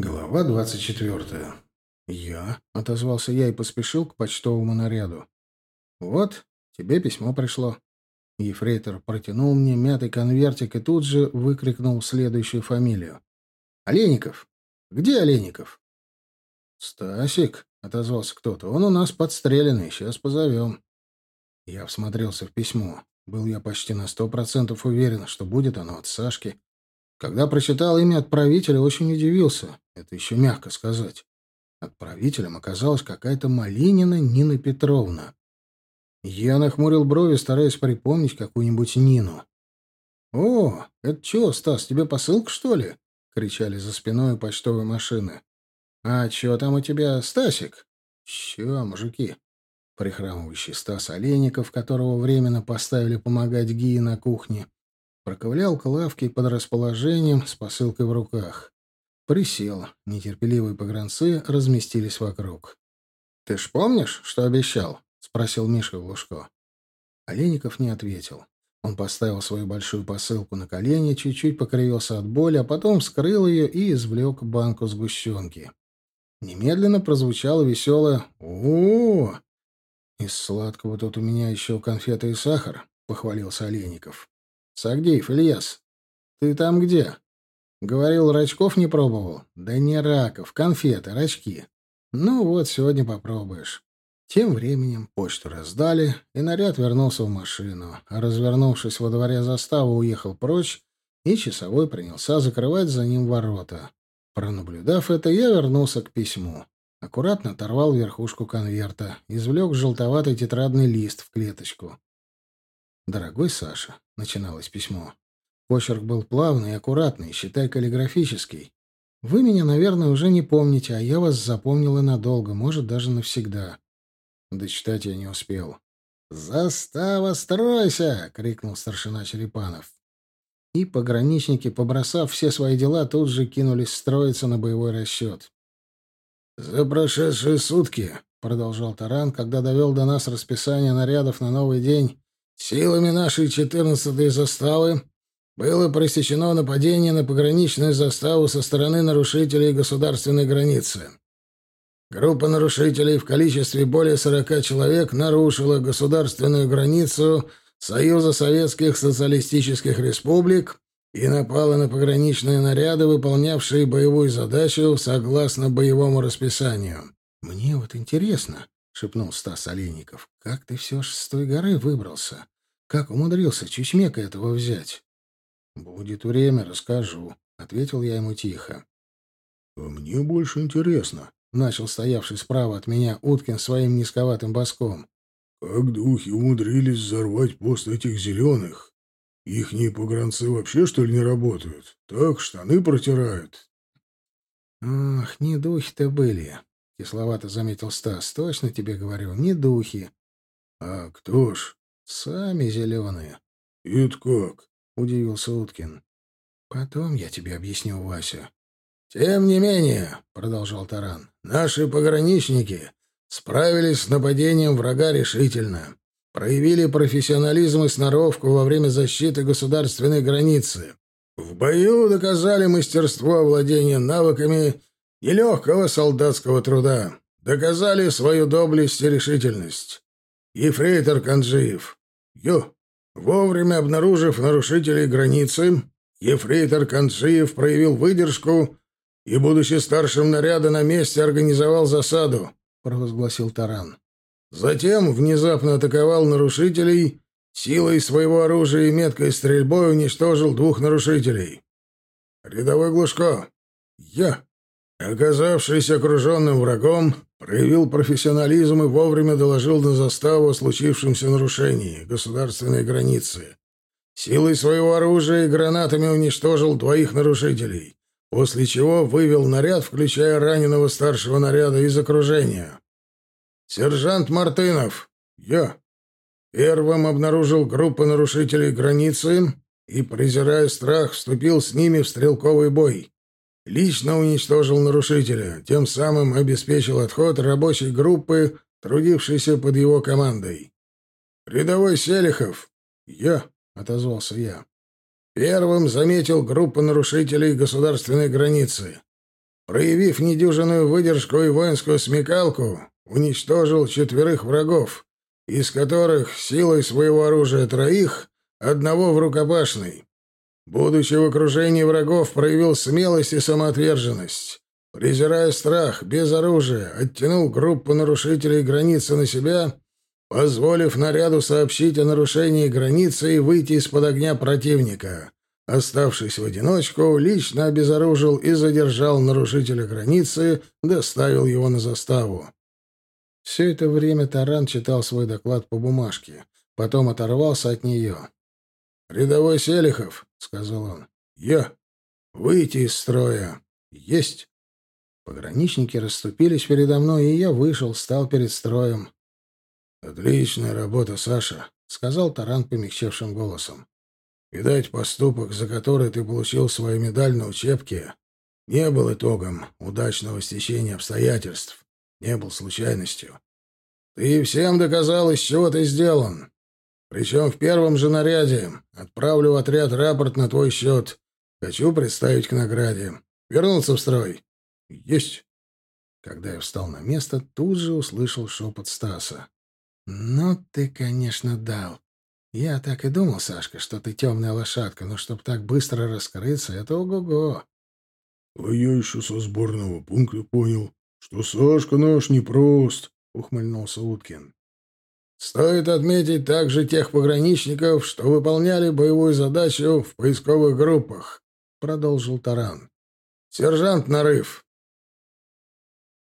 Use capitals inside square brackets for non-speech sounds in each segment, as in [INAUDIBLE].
Глава двадцать четвертая. «Я?» — отозвался я и поспешил к почтовому наряду. «Вот, тебе письмо пришло». Ефрейтор протянул мне мятый конвертик и тут же выкрикнул следующую фамилию. «Олейников! Где Олейников?» «Стасик», — отозвался кто-то, — «он у нас подстреленный, сейчас позовем». Я всмотрелся в письмо. Был я почти на сто процентов уверен, что будет оно от Сашки. Когда прочитал имя отправителя, очень удивился. Это еще мягко сказать. Отправителем оказалась какая-то Малинина Нина Петровна. Я нахмурил брови, стараясь припомнить какую-нибудь Нину. «О, это что, Стас, тебе посылка, что ли?» — кричали за спиной почтовой машины. «А что там у тебя, Стасик?» «Чё, мужики?» Прихрамывающий Стас Олейников, которого временно поставили помогать Гии на кухне, проковылял к лавке под расположением с посылкой в руках. Присел. Нетерпеливые погранцы разместились вокруг. «Ты ж помнишь, что обещал?» — спросил Миша Глушко. Олейников не ответил. Он поставил свою большую посылку на колени, чуть-чуть покривился от боли, а потом вскрыл ее и извлек банку сгущенки. Немедленно прозвучало веселое «О, -о, -о «Из сладкого тут у меня еще конфеты и сахар», — похвалился Олейников. «Сагдеев, Ильяс, ты там где?» «Говорил, рачков не пробовал?» «Да не раков, конфеты, рачки. Ну вот, сегодня попробуешь». Тем временем почту раздали, и наряд вернулся в машину, а развернувшись во дворе заставы, уехал прочь, и часовой принялся закрывать за ним ворота. Пронаблюдав это, я вернулся к письму. Аккуратно оторвал верхушку конверта, извлек желтоватый тетрадный лист в клеточку. «Дорогой Саша», — начиналось письмо, — почерк был плавный и аккуратный, считай, каллиграфический. «Вы меня, наверное, уже не помните, а я вас запомнила надолго, может, даже навсегда». Дочитать я не успел. «Застава, стройся!» — крикнул старшина Черепанов. И пограничники, побросав все свои дела, тут же кинулись строиться на боевой расчет. «За прошедшие сутки», — продолжал Таран, когда довел до нас расписание нарядов на новый день, Силами нашей 14-й заставы было пресечено нападение на пограничную заставу со стороны нарушителей государственной границы. Группа нарушителей в количестве более 40 человек нарушила государственную границу Союза Советских Социалистических Республик и напала на пограничные наряды, выполнявшие боевую задачу согласно боевому расписанию. «Мне вот интересно», шепнул Стас Олейников. «Как ты все ж с той горы выбрался? Как умудрился Чучмека этого взять?» «Будет время, расскажу», — ответил я ему тихо. «А мне больше интересно», — начал стоявший справа от меня Уткин своим низковатым боском. «Как духи умудрились взорвать пост этих зеленых? Ихние погранцы вообще, что ли, не работают? Так, штаны протирают». «Ах, не духи-то были. — кисловато заметил Стас. — Точно тебе говорю, не духи. — А кто ж? — Сами зеленые. — Это как? — удивился Уткин. — Потом я тебе объясню, Вася. — Тем не менее, — продолжал Таран, — наши пограничники справились с нападением врага решительно, проявили профессионализм и сноровку во время защиты государственной границы. В бою доказали мастерство владения навыками нелегкого солдатского труда, доказали свою доблесть и решительность. Ефрейтор Канджиев. Ё. Вовремя обнаружив нарушителей границы, ефрейтор Канджиев проявил выдержку и, будучи старшим наряда, на месте организовал засаду, — провозгласил Таран. Затем внезапно атаковал нарушителей, силой своего оружия и меткой стрельбой уничтожил двух нарушителей. Рядовой Глушко. Я. Оказавшись окруженным врагом, проявил профессионализм и вовремя доложил на заставу о случившемся нарушении государственной границы. Силой своего оружия и гранатами уничтожил двоих нарушителей, после чего вывел наряд, включая раненого старшего наряда, из окружения. Сержант Мартынов, я, первым обнаружил группу нарушителей границы и, презирая страх, вступил с ними в стрелковый бой лично уничтожил нарушителя, тем самым обеспечил отход рабочей группы, трудившейся под его командой. «Рядовой Селихов!» «Я!» — отозвался я. «Первым заметил группу нарушителей государственной границы. проявив недюжинную выдержку и воинскую смекалку, уничтожил четверых врагов, из которых силой своего оружия троих, одного в рукопашной. Будучи в окружении врагов, проявил смелость и самоотверженность. Презирая страх, без оружия, оттянул группу нарушителей границы на себя, позволив наряду сообщить о нарушении границы и выйти из-под огня противника. Оставшись в одиночку, лично обезоружил и задержал нарушителя границы, доставил его на заставу. Все это время Таран читал свой доклад по бумажке, потом оторвался от нее. «Рядовой Селихов», — сказал он, — «я. Выйти из строя. Есть». Пограничники расступились передо мной, и я вышел, стал перед строем. «Отличная работа, Саша», — сказал Таран помягчевшим голосом. Видать, поступок, за который ты получил свою медаль на учебке, не был итогом удачного стечения обстоятельств, не был случайностью. Ты всем доказал, из чего ты сделан. Причем в первом же наряде отправлю в отряд рапорт на твой счет. Хочу представить к награде. Вернуться в строй. Есть. Когда я встал на место, тут же услышал шепот Стаса. «Ну ты, конечно, дал. «Я так и думал, Сашка, что ты темная лошадка, но чтоб так быстро раскрыться, это ого-го». «А я еще со сборного пункта понял, что Сашка наш непрост», — ухмыльнулся Уткин. «Стоит отметить также тех пограничников, что выполняли боевую задачу в поисковых группах», — продолжил Таран. «Сержант Нарыв».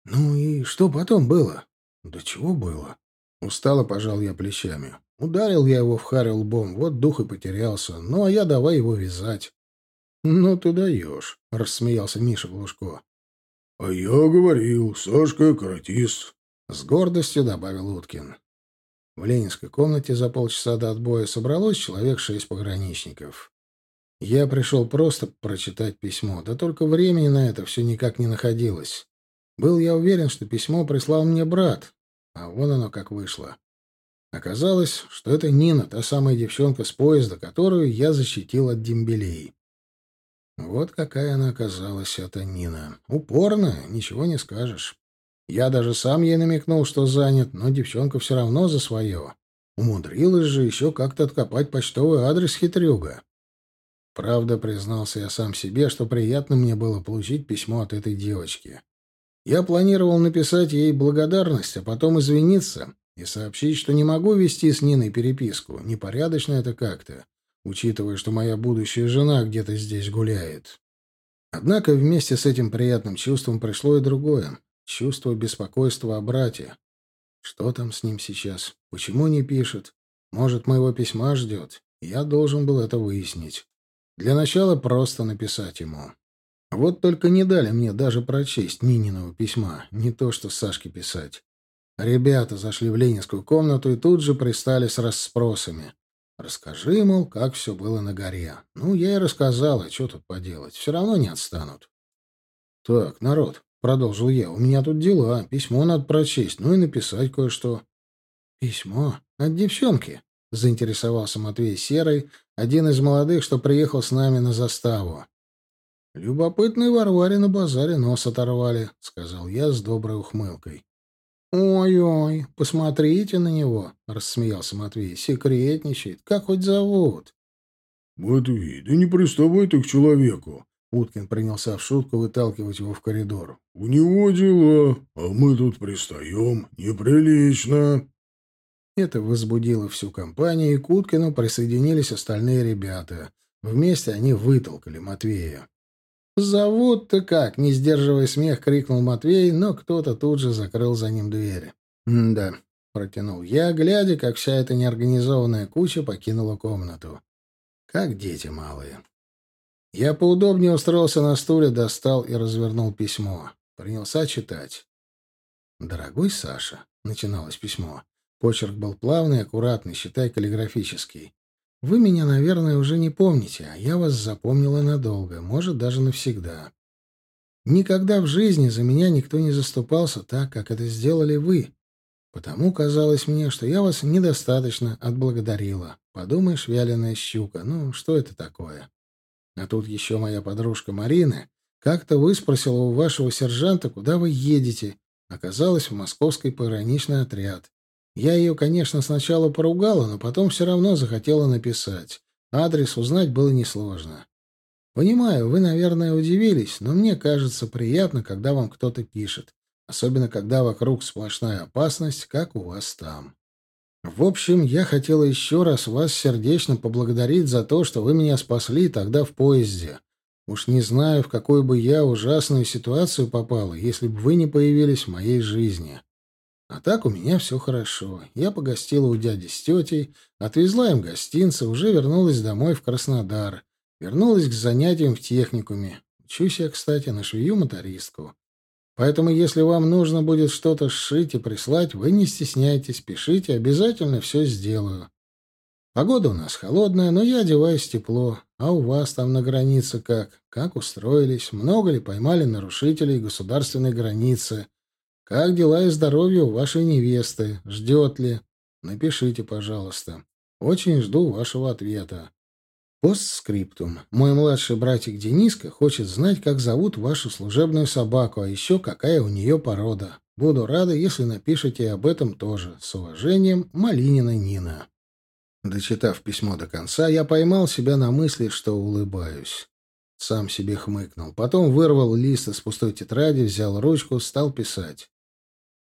«Ну и что потом было?» «Да чего было?» Устало пожал я плечами. Ударил я его в харю лбом, вот дух и потерялся. Ну, а я давай его вязать. — Ну ты даешь, — рассмеялся Миша Глушко. — А я говорил, Сашка каратист, — с гордостью добавил Уткин. В ленинской комнате за полчаса до отбоя собралось человек шесть пограничников. Я пришел просто прочитать письмо, да только времени на это все никак не находилось. Был я уверен, что письмо прислал мне брат, а вон оно как вышло. Оказалось, что это Нина, та самая девчонка с поезда, которую я защитил от дембелей. Вот какая она оказалась, эта Нина. Упорная, ничего не скажешь. Я даже сам ей намекнул, что занят, но девчонка все равно за свое. Умудрилась же еще как-то откопать почтовый адрес хитрюга. Правда, признался я сам себе, что приятно мне было получить письмо от этой девочки. Я планировал написать ей благодарность, а потом извиниться, и сообщить, что не могу вести с Ниной переписку. Непорядочно это как-то, учитывая, что моя будущая жена где-то здесь гуляет. Однако вместе с этим приятным чувством пришло и другое — чувство беспокойства о брате. Что там с ним сейчас? Почему не пишет? Может, моего письма ждет? Я должен был это выяснить. Для начала просто написать ему. Вот только не дали мне даже прочесть Нининого письма, не то что Сашке писать. Ребята зашли в ленинскую комнату и тут же пристали с расспросами. Расскажи, мол, как все было на горе. Ну, я и рассказал, а что тут поделать. Все равно не отстанут. Так, народ, — продолжил я, — у меня тут дела. Письмо надо прочесть, ну и написать кое-что. Письмо? От девчонки? — заинтересовался Матвей Серый, один из молодых, что приехал с нами на заставу. «Любопытные Варваре на базаре нос оторвали», — сказал я с доброй ухмылкой. «Ой-ой, посмотрите на него!» — рассмеялся Матвей. «Секретничает. Как хоть зовут?» «Матвей, да не приставай ты к человеку!» Уткин принялся в шутку выталкивать его в коридор. «У него дела, а мы тут пристаем. Неприлично!» Это возбудило всю компанию, и к Уткину присоединились остальные ребята. Вместе они вытолкали Матвея. «Зовут-то как?» — не сдерживая смех, крикнул Матвей, но кто-то тут же закрыл за ним двери. «Да», — протянул я, глядя, как вся эта неорганизованная куча покинула комнату. «Как дети малые». Я поудобнее устроился на стуле, достал и развернул письмо. Принялся читать. «Дорогой Саша», — начиналось письмо. Почерк был плавный, аккуратный, считай, каллиграфический. Вы меня, наверное, уже не помните, а я вас запомнила надолго, может, даже навсегда. Никогда в жизни за меня никто не заступался так, как это сделали вы. Потому казалось мне, что я вас недостаточно отблагодарила. Подумаешь, вяленая щука, ну, что это такое? А тут еще моя подружка Марина, Как-то выспросила у вашего сержанта, куда вы едете. Оказалось, в московский пограничный отряд. Я ее, конечно, сначала поругала, но потом все равно захотела написать. Адрес узнать было несложно. Понимаю, вы, наверное, удивились, но мне кажется приятно, когда вам кто-то пишет. Особенно, когда вокруг сплошная опасность, как у вас там. В общем, я хотела еще раз вас сердечно поблагодарить за то, что вы меня спасли тогда в поезде. Уж не знаю, в какую бы я ужасную ситуацию попала, если бы вы не появились в моей жизни. А так у меня все хорошо. Я погостила у дяди с тетей, отвезла им гостинцы, уже вернулась домой в Краснодар. Вернулась к занятиям в техникуме. Учусь я, кстати, на швею-мотористку. Поэтому, если вам нужно будет что-то сшить и прислать, вы не стесняйтесь, пишите, обязательно все сделаю. Погода у нас холодная, но я одеваюсь тепло. А у вас там на границе как? Как устроились? Много ли поймали нарушителей государственной границы? Как дела и здоровье у вашей невесты? Ждет ли? Напишите, пожалуйста. Очень жду вашего ответа. Постскриптум. Мой младший братик Дениска хочет знать, как зовут вашу служебную собаку, а еще какая у нее порода. Буду рада, если напишите об этом тоже. С уважением, Малинина Нина. Дочитав письмо до конца, я поймал себя на мысли, что улыбаюсь. Сам себе хмыкнул. Потом вырвал лист из пустой тетради, взял ручку, стал писать.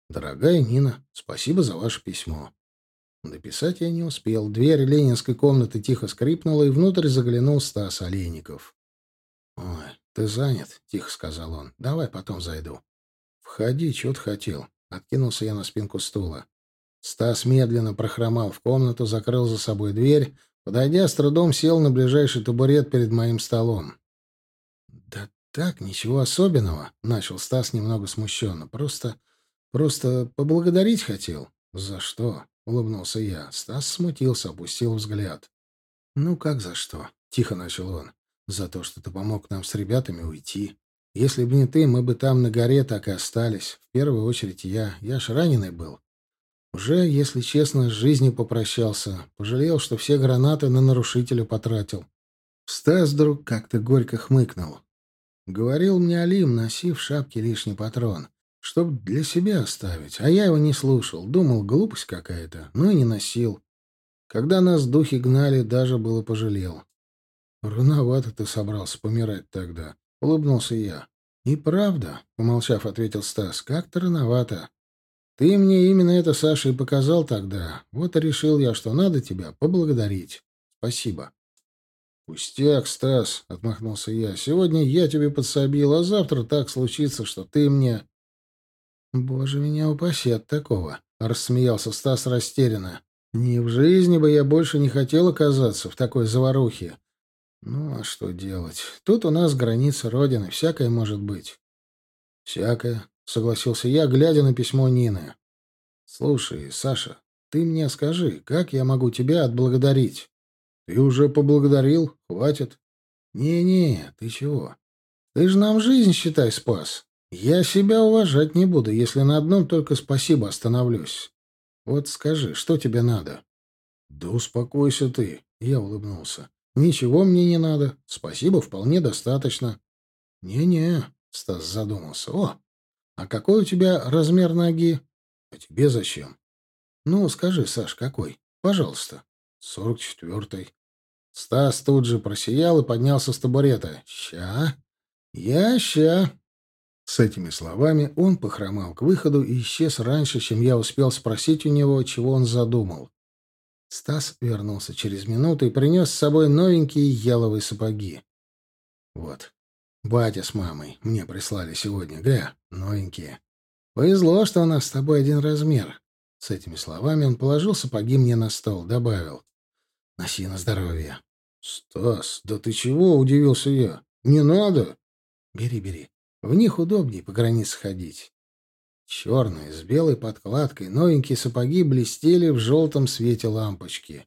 «Дорогая Нина, спасибо за ваше письмо. Дописать я не успел. Дверь ленинской комнаты тихо скрипнула, и внутрь заглянул Стас Олейников. «Ой, ты занят?» — тихо сказал он. «Давай потом зайду». «Входи, чего ты хотел?» — откинулся я на спинку стула. Стас медленно прохромал в комнату, закрыл за собой дверь, подойдя, с трудом сел на ближайший табурет перед моим столом. «Да так, ничего особенного», — начал Стас немного смущенно. «Просто... просто поблагодарить хотел». «За что?» — улыбнулся я. Стас смутился, опустил взгляд. «Ну как за что?» — тихо начал он. «За то, что ты помог нам с ребятами уйти. Если бы не ты, мы бы там на горе так и остались. В первую очередь я. Я ж раненый был. Уже, если честно, с жизнью попрощался. Пожалел, что все гранаты на нарушителя потратил. Стас вдруг как-то горько хмыкнул. Говорил мне Алим, носи в шапке лишний патрон чтоб для себя оставить. А я его не слушал. Думал, глупость какая-то. Ну и не носил. Когда нас духи гнали, даже было пожалел. «Рановато ты собрался помирать тогда», — улыбнулся я. «И правда», — помолчав, ответил Стас, — «как-то рановато. Ты мне именно это, Саша, и показал тогда. Вот и решил я, что надо тебя поблагодарить. Спасибо». «Пустяк, Стас», — отмахнулся я. «Сегодня я тебе подсобил, а завтра так случится, что ты мне...» «Боже, меня упаси от такого!» — рассмеялся Стас растерянно. «Ни в жизни бы я больше не хотел оказаться в такой заварухе. Ну, а что делать? Тут у нас граница Родины, всякое может быть». «Всякое», — согласился я, глядя на письмо Нины. «Слушай, Саша, ты мне скажи, как я могу тебя отблагодарить?» «Ты уже поблагодарил? Хватит». «Не-не, ты чего? Ты же нам жизнь, считай, спас. Я себя уважать не буду, если на одном только спасибо остановлюсь. Вот скажи, что тебе надо? Да успокойся ты, я улыбнулся. Ничего мне не надо. Спасибо вполне достаточно. Не-не, Стас задумался. О, а какой у тебя размер ноги? А тебе зачем? Ну, скажи, Саш, какой? Пожалуйста. Сорок четвертый. Стас тут же просиял и поднялся с табурета. Ща. Я ща. С этими словами он похромал к выходу и исчез раньше, чем я успел спросить у него, чего он задумал. Стас вернулся через минуту и принес с собой новенькие яловые сапоги. Вот. Батя с мамой мне прислали сегодня. Гля, новенькие. Повезло, что у нас с тобой один размер. С этими словами он положил сапоги мне на стол, добавил. Носи на здоровье. Стас, да ты чего? Удивился я. Не надо. Бери, бери. В них удобнее по границе ходить. Черные, с белой подкладкой, новенькие сапоги блестели в желтом свете лампочки.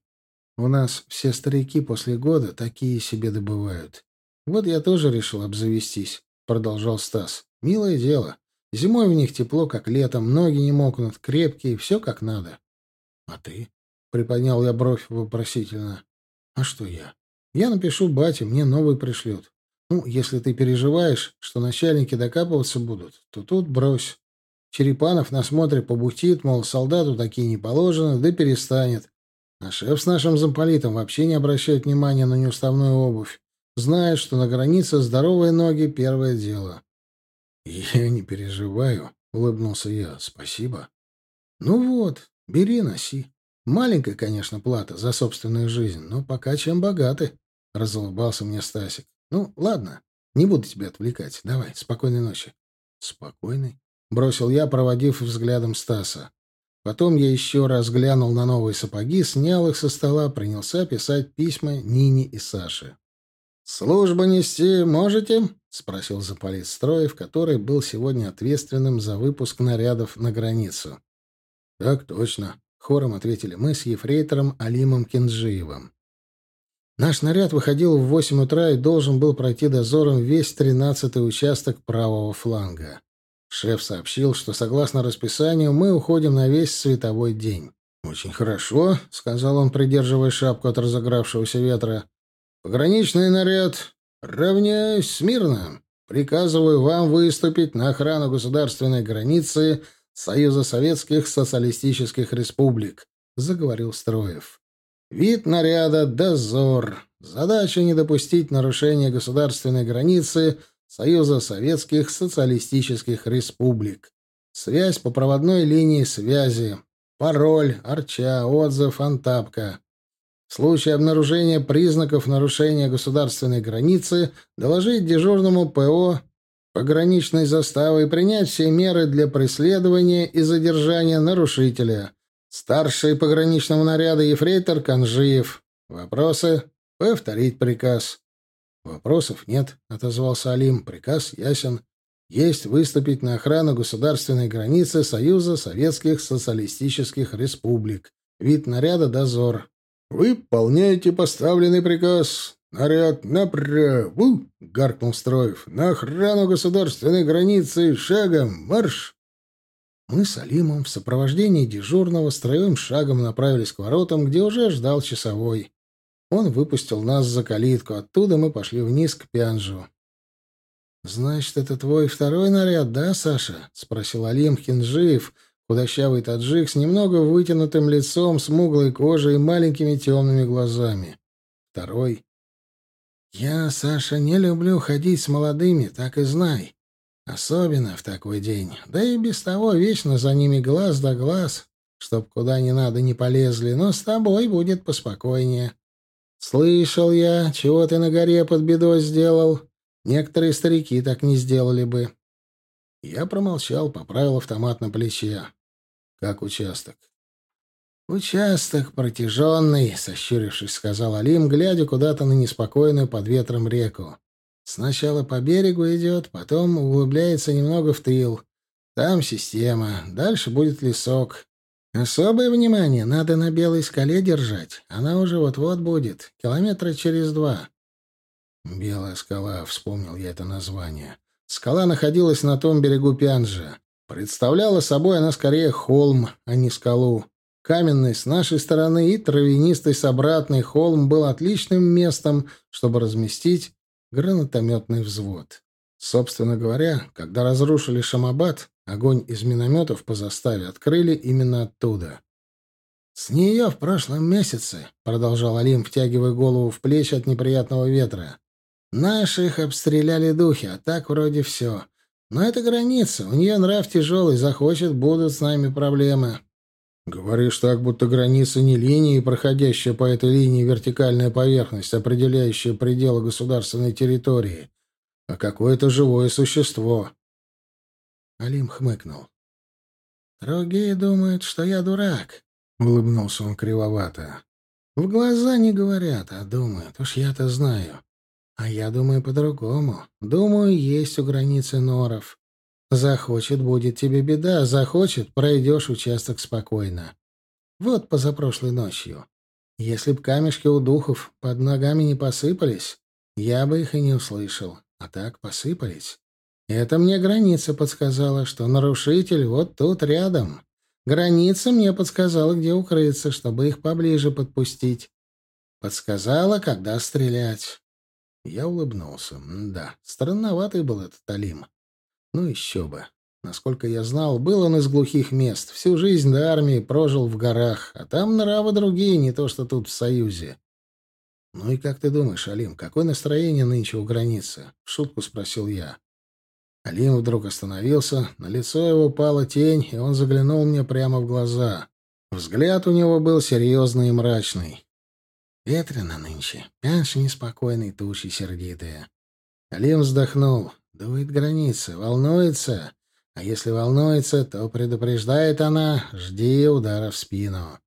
У нас все старики после года такие себе добывают. Вот я тоже решил обзавестись, — продолжал Стас. Милое дело. Зимой в них тепло, как летом, ноги не мокнут, крепкие, все как надо. — А ты? — приподнял я бровь вопросительно. — А что я? Я напишу бате, мне новый пришлют. Ну, если ты переживаешь, что начальники докапываться будут, то тут брось. Черепанов на смотре побухтит, мол, солдату такие не положено, да перестанет. А шеф с нашим замполитом вообще не обращает внимания на неуставную обувь. Знает, что на границе здоровые ноги — первое дело. [LAUGHS] «Я не переживаю», — улыбнулся я. «Спасибо». «Ну вот, бери, носи. Маленькая, конечно, плата за собственную жизнь, но пока чем богаты», — разулыбался мне Стасик. «Ну, ладно, не буду тебя отвлекать. Давай, спокойной ночи». «Спокойной?» — бросил я, проводив взглядом Стаса. Потом я еще раз глянул на новые сапоги, снял их со стола, принялся писать письма Нине и Саше. «Службу нести можете?» — спросил заполит Строев, который был сегодня ответственным за выпуск нарядов на границу. «Так точно», — хором ответили мы с ефрейтором Алимом Кенджиевым. Наш наряд выходил в восемь утра и должен был пройти дозором весь тринадцатый участок правого фланга. Шеф сообщил, что согласно расписанию мы уходим на весь световой день. «Очень хорошо», — сказал он, придерживая шапку от разыгравшегося ветра. «Пограничный наряд. Равняюсь смирно. Приказываю вам выступить на охрану государственной границы Союза Советских Социалистических Республик», — заговорил Строев. «Вид наряда — дозор. Задача — не допустить нарушения государственной границы — Союза Советских Социалистических Республик. Связь по проводной линии связи. Пароль, арча, отзыв, антапка. В случае обнаружения признаков нарушения государственной границы доложить дежурному ПО пограничной заставы и принять все меры для преследования и задержания нарушителя. Старший пограничного наряда ефрейтор Конжиев. Вопросы? Повторить приказ. «Вопросов нет», — отозвался Алим. «Приказ ясен. Есть выступить на охрану государственной границы Союза Советских Социалистических Республик. Вид наряда «Дозор». «Выполняйте поставленный приказ. Наряд направо!» — гаркнул Строев. «На охрану государственной границы шагом марш!» Мы с Алимом в сопровождении дежурного строевым шагом направились к воротам, где уже ждал часовой. Он выпустил нас за калитку. Оттуда мы пошли вниз к Пянжу. «Значит, это твой второй наряд, да, Саша?» — спросил Алим Хинжиев, худощавый таджик с немного вытянутым лицом, смуглой кожей и маленькими темными глазами. «Второй?» «Я, Саша, не люблю ходить с молодыми, так и знай. Особенно в такой день. Да и без того вечно за ними глаз да глаз, чтоб куда не надо не полезли, но с тобой будет поспокойнее». «Слышал я, чего ты на горе под бедой сделал. Некоторые старики так не сделали бы». Я промолчал, поправил автомат на плече. «Как участок?» «Участок протяженный», — сощурившись, сказал Алим, глядя куда-то на неспокойную под ветром реку. «Сначала по берегу идет, потом углубляется немного в тыл. Там система, дальше будет лесок. Особое внимание надо на белой скале держать. Она уже вот-вот будет, километра через два. Белая скала, вспомнил я это название. Скала находилась на том берегу Пянжа. Представляла собой она скорее холм, а не скалу. Каменный с нашей стороны и травянистый с обратной холм был отличным местом, чтобы разместить гранатометный взвод. Собственно говоря, когда разрушили Шамабад, огонь из минометов по заставе открыли именно оттуда. «С нее в прошлом месяце», — продолжал Алим, втягивая голову в плечи от неприятного ветра, — «наших обстреляли духи, а так вроде все. Но это граница, у нее нрав тяжелый, захочет, будут с нами проблемы». «Говоришь так, будто граница не линия, проходящая по этой линии вертикальная поверхность, определяющая пределы государственной территории, а какое-то живое существо. Алим хмыкнул. «Другие думают, что я дурак», — улыбнулся он кривовато. «В глаза не говорят, а думают. Уж я-то знаю. А я думаю по-другому. Думаю, есть у границы норов. Захочет, будет тебе беда. Захочет, пройдешь участок спокойно. Вот позапрошлой ночью. Если б камешки у духов под ногами не посыпались, я бы их и не услышал. А так посыпались. Это мне граница подсказала, что нарушитель вот тут рядом. Граница мне подсказала, где укрыться, чтобы их поближе подпустить. Подсказала, когда стрелять. Я улыбнулся. Да, странноватый был этот Алим. Ну еще бы. Насколько я знал, был он из глухих мест. Всю жизнь до армии прожил в горах, а там нравы другие, не то что тут в Союзе. «Ну и как ты думаешь, Алим, какое настроение нынче у границы?» — шутку спросил я. Алим вдруг остановился, на лицо его пала тень, и он заглянул мне прямо в глаза. Взгляд у него был серьезный и мрачный. Ветрено нынче, пянши неспокойные, тучи сердитые. Алим вздохнул. Дует граница, волнуется. А если волнуется, то предупреждает она, жди удара в спину.